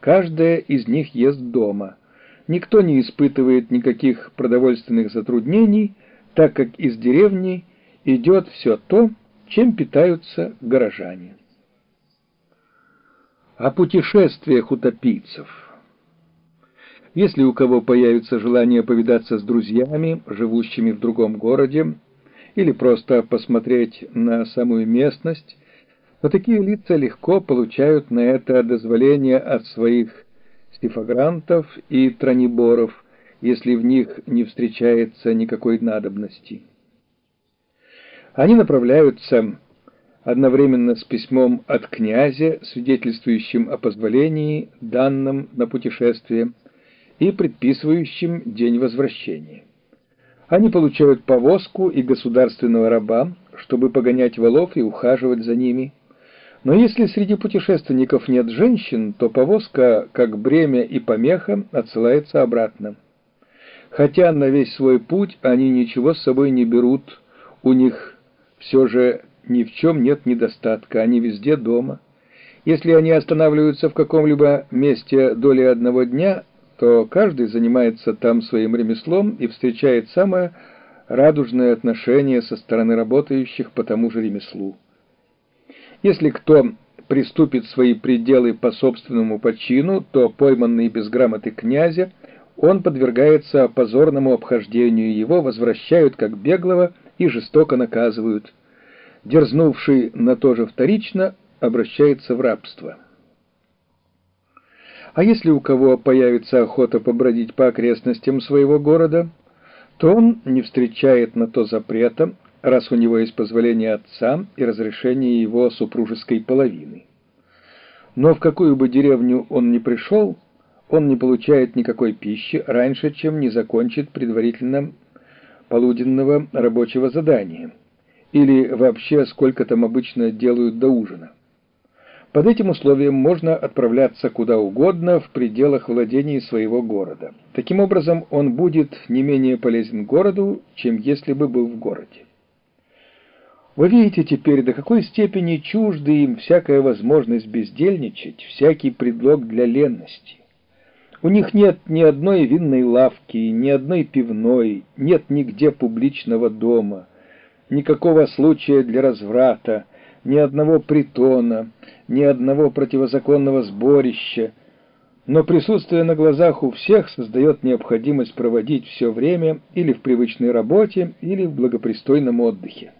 каждая из них ест дома. Никто не испытывает никаких продовольственных затруднений, так как из деревни идет все то, чем питаются горожане. О путешествиях утопийцев Если у кого появится желание повидаться с друзьями, живущими в другом городе, или просто посмотреть на самую местность, то такие лица легко получают на это дозволение от своих стифогрантов и трониборов, если в них не встречается никакой надобности. Они направляются одновременно с письмом от князя, свидетельствующим о позволении, данном на путешествие, и предписывающим день возвращения. Они получают повозку и государственного раба, чтобы погонять волов и ухаживать за ними. Но если среди путешественников нет женщин, то повозка, как бремя и помеха, отсылается обратно. Хотя на весь свой путь они ничего с собой не берут, у них все же ни в чем нет недостатка, они везде дома. Если они останавливаются в каком-либо месте доли одного дня, то каждый занимается там своим ремеслом и встречает самое радужное отношение со стороны работающих по тому же ремеслу. Если кто приступит свои пределы по собственному почину, то пойманный без грамоты князя, он подвергается позорному обхождению, его возвращают как беглого и жестоко наказывают. Дерзнувший на то же вторично обращается в рабство. А если у кого появится охота побродить по окрестностям своего города, то он не встречает на то запрета, раз у него есть позволение отца и разрешение его супружеской половины. Но в какую бы деревню он ни пришел, он не получает никакой пищи раньше, чем не закончит предварительно полуденного рабочего задания, или вообще сколько там обычно делают до ужина. Под этим условием можно отправляться куда угодно в пределах владений своего города. Таким образом, он будет не менее полезен городу, чем если бы был в городе. Вы видите теперь, до какой степени чужды им всякая возможность бездельничать, всякий предлог для ленности. У них нет ни одной винной лавки, ни одной пивной, нет нигде публичного дома, никакого случая для разврата, ни одного притона, ни одного противозаконного сборища, но присутствие на глазах у всех создает необходимость проводить все время или в привычной работе, или в благопристойном отдыхе.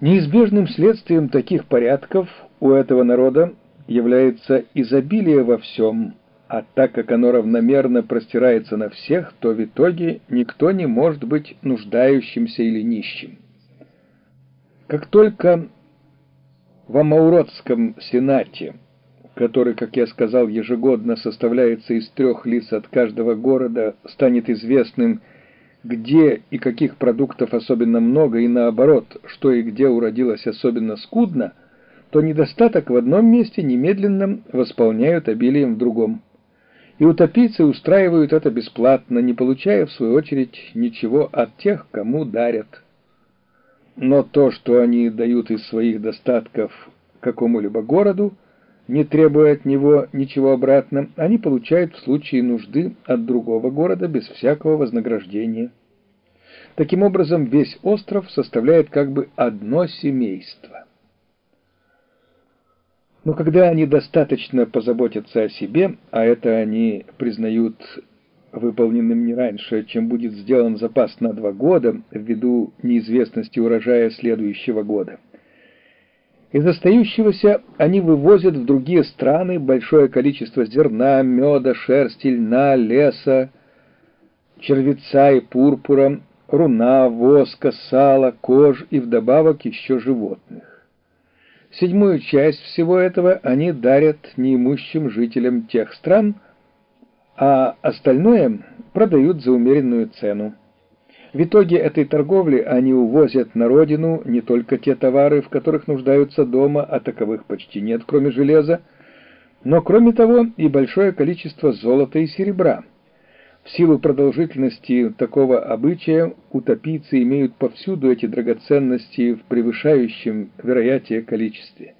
Неизбежным следствием таких порядков у этого народа является изобилие во всем, а так как оно равномерно простирается на всех, то в итоге никто не может быть нуждающимся или нищим. Как только в Амауротском сенате, который, как я сказал, ежегодно составляется из трех лиц от каждого города, станет известным, где и каких продуктов особенно много, и наоборот, что и где уродилось особенно скудно, то недостаток в одном месте немедленно восполняют обилием в другом. И утопийцы устраивают это бесплатно, не получая, в свою очередь, ничего от тех, кому дарят. Но то, что они дают из своих достатков какому-либо городу, не требуя от него ничего обратно, они получают в случае нужды от другого города без всякого вознаграждения. Таким образом, весь остров составляет как бы одно семейство. Но когда они достаточно позаботятся о себе, а это они признают выполненным не раньше, чем будет сделан запас на два года ввиду неизвестности урожая следующего года. Из остающегося они вывозят в другие страны большое количество зерна, меда, шерсти, льна, леса, червеца и пурпура, руна, воска, сала, кож и вдобавок еще животных. Седьмую часть всего этого они дарят неимущим жителям тех стран, а остальное продают за умеренную цену. В итоге этой торговли они увозят на родину не только те товары, в которых нуждаются дома, а таковых почти нет, кроме железа, но кроме того и большое количество золота и серебра. В силу продолжительности такого обычая утопийцы имеют повсюду эти драгоценности в превышающем вероятие количестве.